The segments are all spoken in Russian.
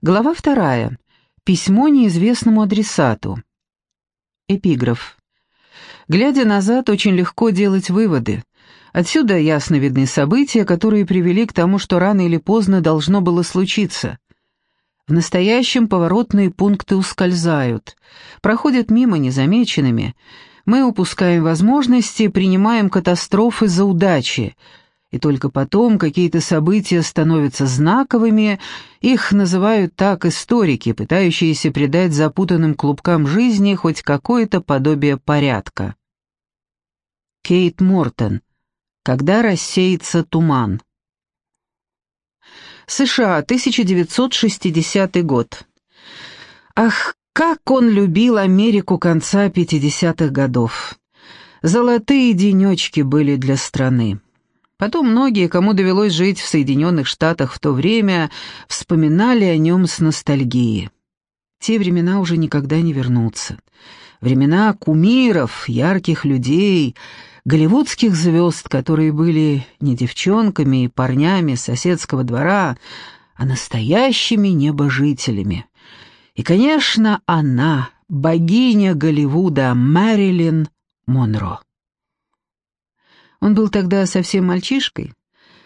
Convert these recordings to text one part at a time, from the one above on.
Глава вторая. Письмо неизвестному адресату. Эпиграф. Глядя назад, очень легко делать выводы. Отсюда ясно видны события, которые привели к тому, что рано или поздно должно было случиться. В настоящем поворотные пункты ускользают, проходят мимо незамеченными. Мы упускаем возможности, принимаем катастрофы за удачи, и только потом какие-то события становятся знаковыми, их называют так историки, пытающиеся придать запутанным клубкам жизни хоть какое-то подобие порядка. Кейт Мортон. Когда рассеется туман. США, 1960 год. Ах, как он любил Америку конца 50-х годов. Золотые денечки были для страны. Потом многие, кому довелось жить в Соединенных Штатах в то время, вспоминали о нем с ностальгией. Те времена уже никогда не вернутся. Времена кумиров, ярких людей, голливудских звезд, которые были не девчонками и парнями соседского двора, а настоящими небожителями. И, конечно, она, богиня Голливуда Мэрилин Монро. Он был тогда совсем мальчишкой,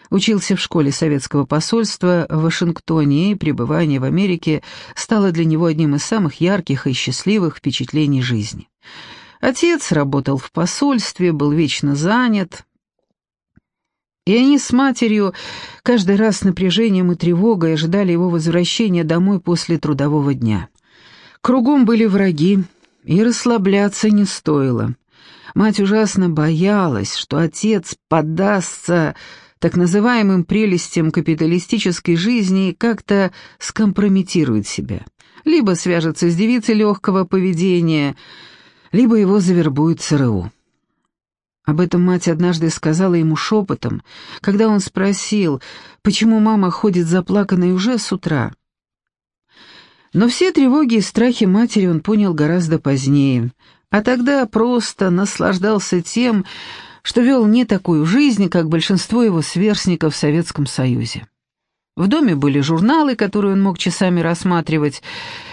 учился в школе советского посольства в Вашингтоне, и пребывание в Америке стало для него одним из самых ярких и счастливых впечатлений жизни. Отец работал в посольстве, был вечно занят, и они с матерью каждый раз с напряжением и тревогой ожидали его возвращения домой после трудового дня. Кругом были враги, и расслабляться не стоило. Мать ужасно боялась, что отец поддастся так называемым прелестям капиталистической жизни и как-то скомпрометирует себя. Либо свяжется с девицей легкого поведения, либо его завербует ЦРУ. Об этом мать однажды сказала ему шепотом, когда он спросил, почему мама ходит заплаканной уже с утра. Но все тревоги и страхи матери он понял гораздо позднее — а тогда просто наслаждался тем, что вел не такую жизнь, как большинство его сверстников в Советском Союзе. В доме были журналы, которые он мог часами рассматривать.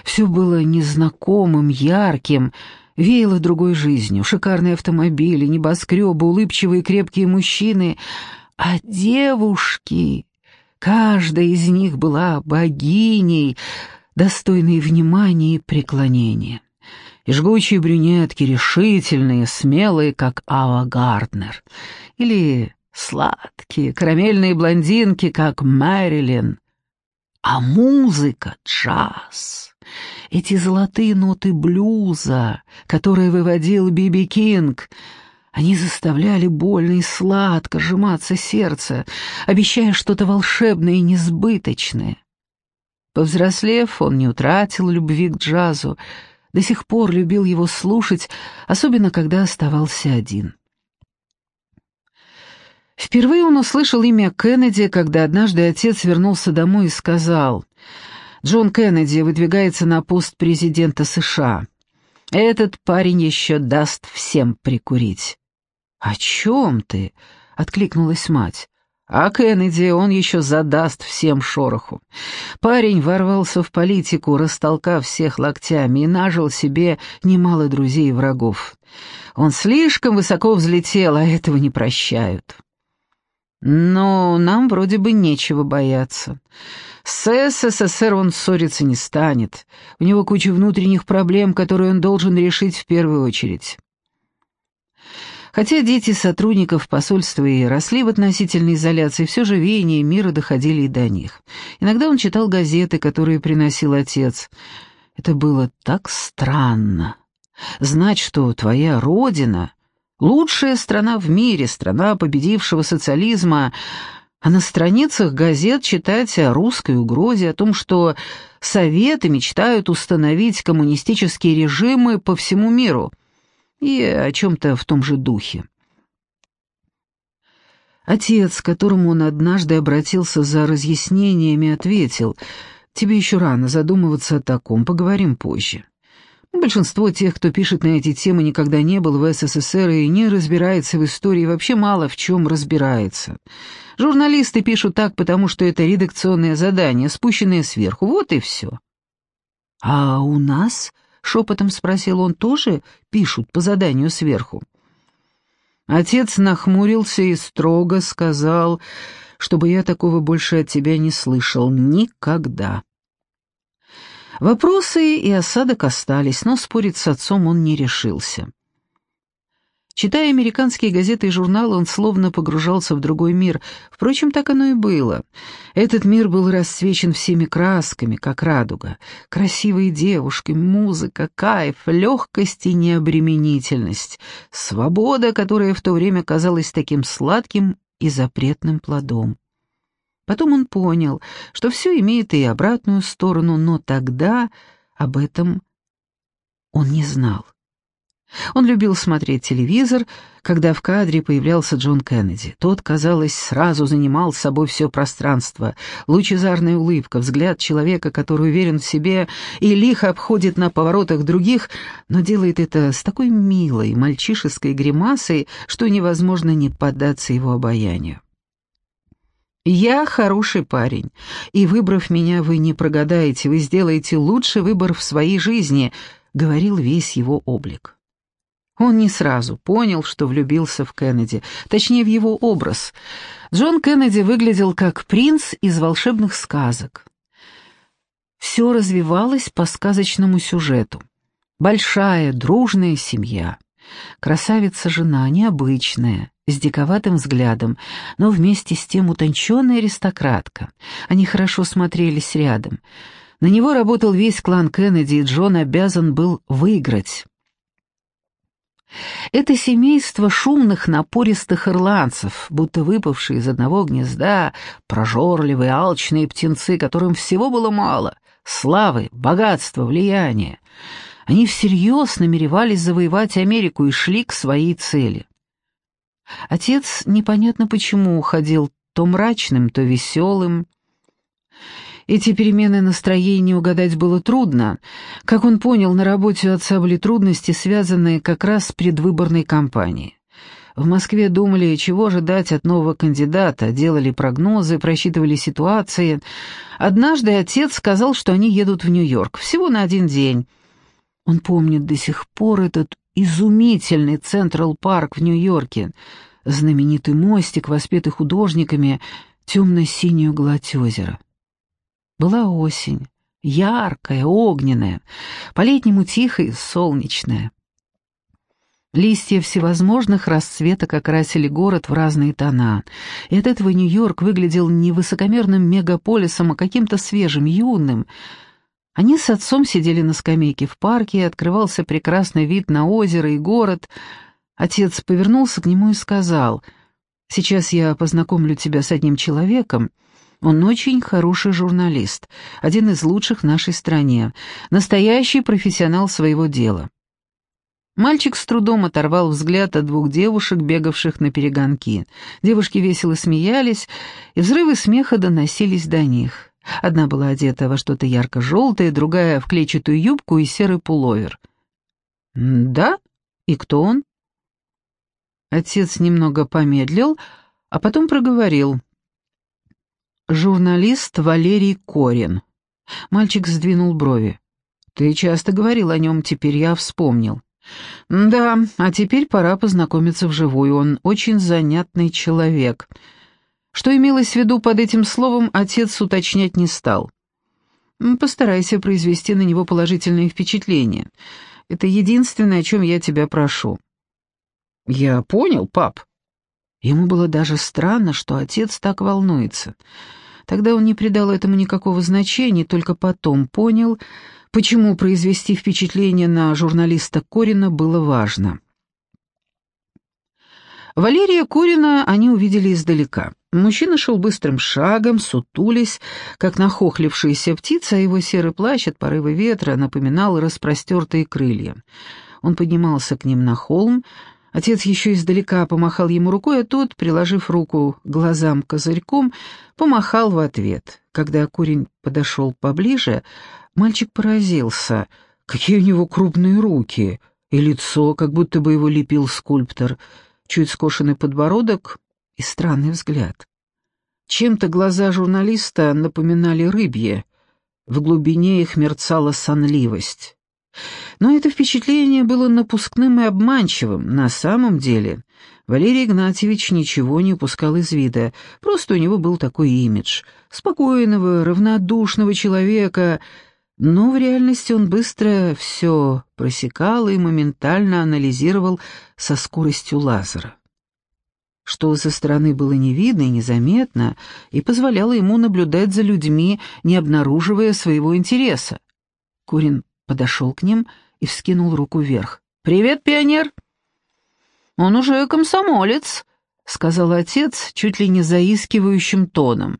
Все было незнакомым, ярким, веяло другой жизнью. Шикарные автомобили, небоскребы, улыбчивые крепкие мужчины. А девушки... Каждая из них была богиней, достойной внимания и преклонения и жгучие брюнетки, решительные, смелые, как Ава Гарднер, или сладкие, карамельные блондинки, как Мэрилин. А музыка — джаз. Эти золотые ноты блюза, которые выводил Биби Кинг, они заставляли больно и сладко сжиматься сердце, обещая что-то волшебное и несбыточное. Повзрослев, он не утратил любви к джазу, до сих пор любил его слушать, особенно когда оставался один. Впервые он услышал имя Кеннеди, когда однажды отец вернулся домой и сказал, «Джон Кеннеди выдвигается на пост президента США. Этот парень еще даст всем прикурить». «О чем ты?» — откликнулась мать. А Кеннеди он еще задаст всем шороху. Парень ворвался в политику, растолкав всех локтями, и нажил себе немало друзей и врагов. Он слишком высоко взлетел, а этого не прощают. Но нам вроде бы нечего бояться. С СССР он ссориться не станет. У него куча внутренних проблем, которые он должен решить в первую очередь. Хотя дети сотрудников посольства и росли в относительной изоляции, все же веяния мира доходили и до них. Иногда он читал газеты, которые приносил отец. Это было так странно. Знать, что твоя родина — лучшая страна в мире, страна победившего социализма, а на страницах газет читать о русской угрозе, о том, что Советы мечтают установить коммунистические режимы по всему миру — и о чем-то в том же духе. Отец, к которому он однажды обратился за разъяснениями, ответил, «Тебе еще рано задумываться о таком, поговорим позже. Большинство тех, кто пишет на эти темы, никогда не был в СССР и не разбирается в истории, вообще мало в чем разбирается. Журналисты пишут так, потому что это редакционное задание, спущенное сверху, вот и все. «А у нас?» — шепотом спросил он, — «тоже пишут по заданию сверху?» Отец нахмурился и строго сказал, чтобы я такого больше от тебя не слышал никогда. Вопросы и осадок остались, но спорить с отцом он не решился. Читая американские газеты и журналы, он словно погружался в другой мир. Впрочем, так оно и было. Этот мир был расцвечен всеми красками, как радуга. Красивые девушки, музыка, кайф, легкость и необременительность. Свобода, которая в то время казалась таким сладким и запретным плодом. Потом он понял, что все имеет и обратную сторону, но тогда об этом он не знал. Он любил смотреть телевизор, когда в кадре появлялся Джон Кеннеди. Тот, казалось, сразу занимал с собой все пространство. Лучезарная улыбка, взгляд человека, который уверен в себе и лихо обходит на поворотах других, но делает это с такой милой, мальчишеской гримасой, что невозможно не поддаться его обаянию. «Я хороший парень, и, выбрав меня, вы не прогадаете, вы сделаете лучший выбор в своей жизни», — говорил весь его облик. Он не сразу понял, что влюбился в Кеннеди, точнее, в его образ. Джон Кеннеди выглядел как принц из волшебных сказок. Все развивалось по сказочному сюжету. Большая, дружная семья. Красавица-жена, необычная, с диковатым взглядом, но вместе с тем утонченная аристократка. Они хорошо смотрелись рядом. На него работал весь клан Кеннеди, и Джон обязан был выиграть. Это семейство шумных, напористых ирландцев, будто выпавшие из одного гнезда, прожорливые, алчные птенцы, которым всего было мало — славы, богатства, влияния. Они всерьез намеревались завоевать Америку и шли к своей цели. Отец непонятно почему уходил то мрачным, то веселым. Эти перемены настроения угадать было трудно. Как он понял, на работе у отца были трудности, связанные как раз с предвыборной кампанией. В Москве думали, чего ожидать от нового кандидата, делали прогнозы, просчитывали ситуации. Однажды отец сказал, что они едут в Нью-Йорк, всего на один день. Он помнит до сих пор этот изумительный Централ-парк в Нью-Йорке, знаменитый мостик, воспетый художниками, темно-синюю гладь озера. Была осень, яркая, огненная, по-летнему тихая и солнечная. Листья всевозможных расцветок окрасили город в разные тона, и от этого Нью-Йорк выглядел не высокомерным мегаполисом, а каким-то свежим, юным, они с отцом сидели на скамейке в парке, и открывался прекрасный вид на озеро и город. Отец повернулся к нему и сказал, «Сейчас я познакомлю тебя с одним человеком. Он очень хороший журналист, один из лучших в нашей стране, настоящий профессионал своего дела». Мальчик с трудом оторвал взгляд от двух девушек, бегавших на перегонки. Девушки весело смеялись, и взрывы смеха доносились до них. Одна была одета во что-то ярко-желтое, другая — в клетчатую юбку и серый пуловер. «Да? И кто он?» Отец немного помедлил, а потом проговорил. «Журналист Валерий Корин». Мальчик сдвинул брови. «Ты часто говорил о нем, теперь я вспомнил». «Да, а теперь пора познакомиться вживую. Он очень занятный человек». Что имелось в виду под этим словом, отец уточнять не стал. «Постарайся произвести на него положительное впечатление. Это единственное, о чем я тебя прошу». «Я понял, пап». Ему было даже странно, что отец так волнуется. Тогда он не придал этому никакого значения, только потом понял, почему произвести впечатление на журналиста Корина было важно. Валерия Корина они увидели издалека. Мужчина шел быстрым шагом, сутулись, как нахохлившаяся птица, а его серый плащ от порыва ветра напоминал распростертые крылья. Он поднимался к ним на холм, отец еще издалека помахал ему рукой, а тот, приложив руку глазам козырьком, помахал в ответ. Когда курень подошел поближе, мальчик поразился, Какие у него крупные руки, и лицо, как будто бы его лепил скульптор, чуть скошенный подбородок и странный взгляд. Чем-то глаза журналиста напоминали рыбье, в глубине их мерцала сонливость. Но это впечатление было напускным и обманчивым. На самом деле Валерий Игнатьевич ничего не упускал из вида, просто у него был такой имидж. Спокойного, равнодушного человека, но в реальности он быстро все просекал и моментально анализировал со скоростью лазера что со стороны было не видно и незаметно, и позволяло ему наблюдать за людьми, не обнаруживая своего интереса. Курин подошел к ним и вскинул руку вверх. «Привет, пионер!» «Он уже комсомолец», — сказал отец чуть ли не заискивающим тоном.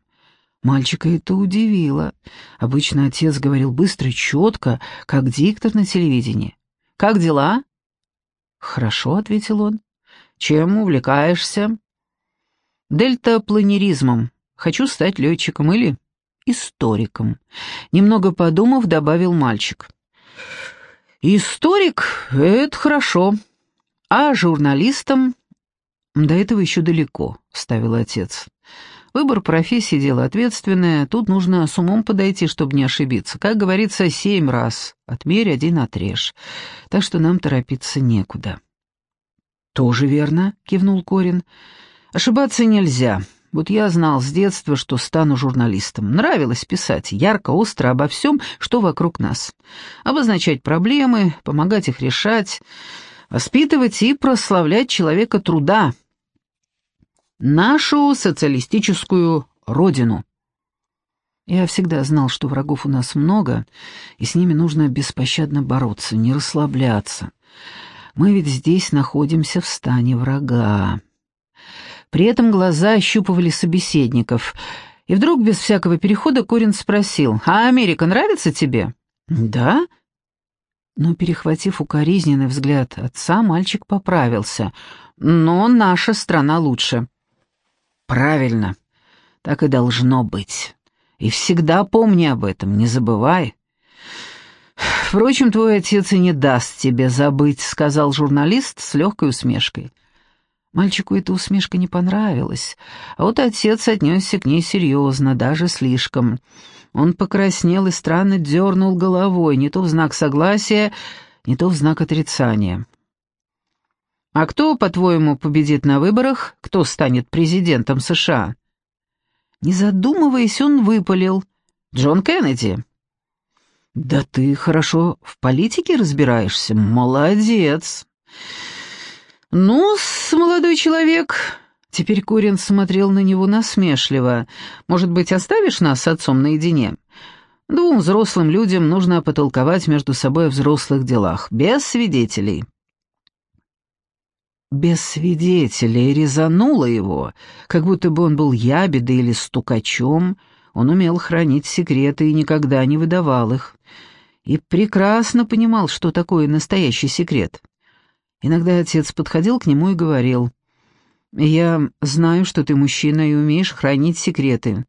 Мальчика это удивило. Обычно отец говорил быстро и четко, как диктор на телевидении. «Как дела?» «Хорошо», — ответил он. «Чем увлекаешься?» «Дельтапланеризмом. Хочу стать летчиком или историком». Немного подумав, добавил мальчик. «Историк — это хорошо, а журналистом...» «До этого еще далеко», — вставил отец. «Выбор профессии — дело ответственное, тут нужно с умом подойти, чтобы не ошибиться. Как говорится, семь раз, отмерь, один отрежь, так что нам торопиться некуда». «Тоже верно», — кивнул Корин. «Ошибаться нельзя. Вот я знал с детства, что стану журналистом. Нравилось писать, ярко, остро обо всем, что вокруг нас. Обозначать проблемы, помогать их решать, воспитывать и прославлять человека труда. Нашу социалистическую родину. Я всегда знал, что врагов у нас много, и с ними нужно беспощадно бороться, не расслабляться. Мы ведь здесь находимся в стане врага. При этом глаза ощупывали собеседников. И вдруг, без всякого перехода, Корин спросил, «А Америка нравится тебе?» «Да?» Но, перехватив укоризненный взгляд отца, мальчик поправился. «Но наша страна лучше». «Правильно. Так и должно быть. И всегда помни об этом, не забывай». «Впрочем, твой отец и не даст тебе забыть», — сказал журналист с легкой усмешкой. Мальчику эта усмешка не понравилась, а вот отец отнесся к ней серьезно, даже слишком. Он покраснел и странно дернул головой, не то в знак согласия, не то в знак отрицания. «А кто, по-твоему, победит на выборах? Кто станет президентом США?» Не задумываясь, он выпалил. «Джон Кеннеди». «Да ты хорошо в политике разбираешься. Молодец!» Ну молодой человек...» Теперь Курин смотрел на него насмешливо. «Может быть, оставишь нас с отцом наедине? Двум взрослым людям нужно потолковать между собой о взрослых делах, без свидетелей». Без свидетелей резануло его, как будто бы он был ябедой или стукачом. Он умел хранить секреты и никогда не выдавал их. И прекрасно понимал, что такое настоящий секрет. Иногда отец подходил к нему и говорил, «Я знаю, что ты мужчина и умеешь хранить секреты.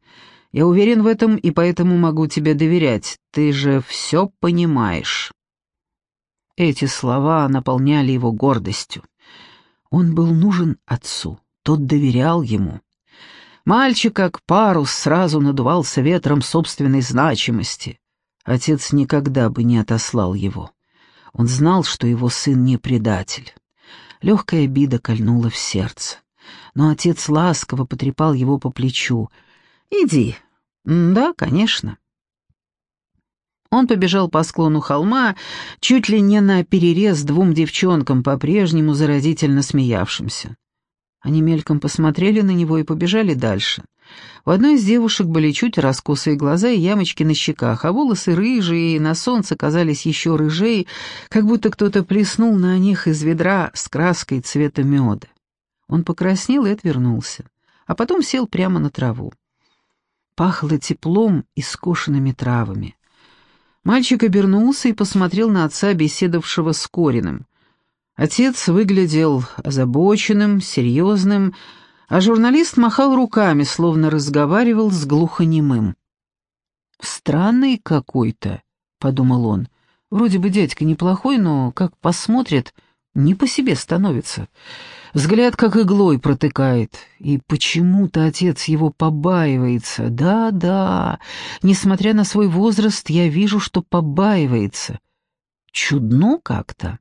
Я уверен в этом и поэтому могу тебе доверять. Ты же все понимаешь». Эти слова наполняли его гордостью. Он был нужен отцу, тот доверял ему. Мальчик, как парус, сразу надувался ветром собственной значимости. Отец никогда бы не отослал его. Он знал, что его сын не предатель. Легкая обида кольнула в сердце. Но отец ласково потрепал его по плечу. «Иди». «Да, конечно». Он побежал по склону холма, чуть ли не на перерез двум девчонкам, по-прежнему заразительно смеявшимся. Они мельком посмотрели на него и побежали дальше. У одной из девушек были чуть раскосые глаза и ямочки на щеках, а волосы рыжие и на солнце казались еще рыжей, как будто кто-то плеснул на них из ведра с краской цвета меда. Он покраснел и отвернулся, а потом сел прямо на траву. Пахло теплом и скошенными травами. Мальчик обернулся и посмотрел на отца, беседовавшего с Кориным. Отец выглядел озабоченным, серьезным, а журналист махал руками, словно разговаривал с глухонемым. «Странный какой-то», — подумал он, Вроде бы дядька неплохой, но, как посмотрит, не по себе становится. Взгляд как иглой протыкает, и почему-то отец его побаивается. Да-да, несмотря на свой возраст, я вижу, что побаивается. Чудно как-то.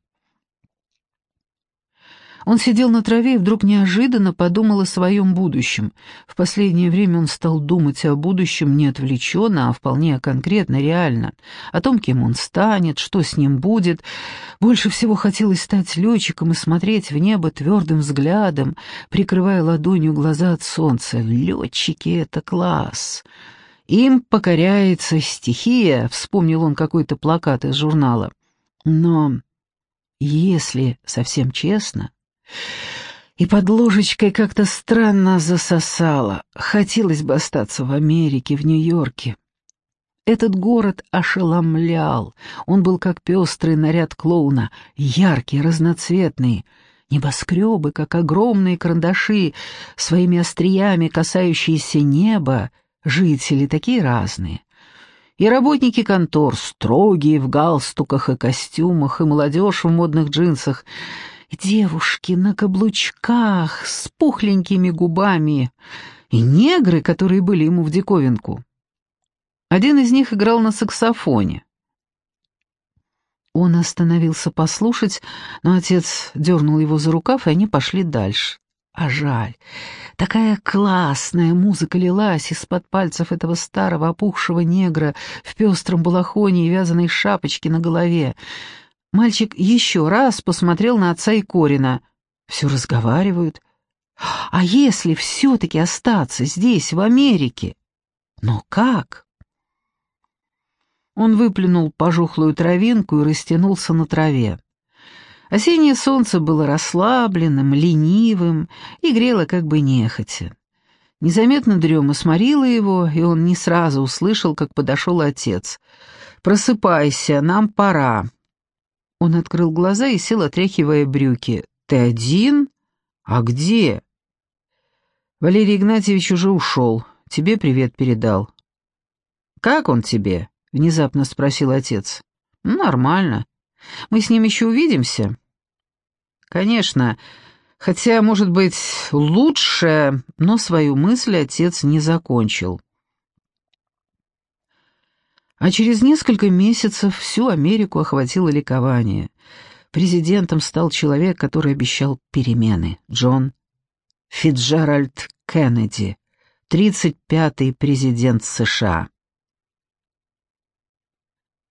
Он сидел на траве и вдруг неожиданно подумал о своем будущем. В последнее время он стал думать о будущем не отвлеченно, а вполне конкретно, реально. О том, кем он станет, что с ним будет. Больше всего хотелось стать летчиком и смотреть в небо твердым взглядом, прикрывая ладонью глаза от солнца. Летчики — это класс. Им покоряется стихия, вспомнил он какой-то плакат из журнала. Но, если совсем честно, и под ложечкой как-то странно засосало. Хотелось бы остаться в Америке, в Нью-Йорке. Этот город ошеломлял. Он был как пестрый наряд клоуна, яркий, разноцветный. Небоскребы, как огромные карандаши, своими остриями касающиеся неба, жители такие разные. И работники контор, строгие в галстуках и костюмах, и молодежь в модных джинсах — девушки на каблучках с пухленькими губами, и негры, которые были ему в диковинку. Один из них играл на саксофоне. Он остановился послушать, но отец дернул его за рукав, и они пошли дальше. А жаль, такая классная музыка лилась из-под пальцев этого старого опухшего негра в пестром балахоне и вязаной шапочке на голове. Мальчик еще раз посмотрел на отца и Корина. Все разговаривают. А если все-таки остаться здесь, в Америке? Но как? Он выплюнул пожухлую травинку и растянулся на траве. Осеннее солнце было расслабленным, ленивым и грело как бы нехотя. Незаметно дрема сморила его, и он не сразу услышал, как подошел отец. «Просыпайся, нам пора». Он открыл глаза и сел, отряхивая брюки. «Ты один? А где?» «Валерий Игнатьевич уже ушел. Тебе привет передал». «Как он тебе?» — внезапно спросил отец. «Нормально. Мы с ним еще увидимся?» «Конечно. Хотя, может быть, лучше...» Но свою мысль отец не закончил. А через несколько месяцев всю Америку охватило ликование. Президентом стал человек, который обещал перемены. Джон Фитджеральд Кеннеди, 35-й президент США.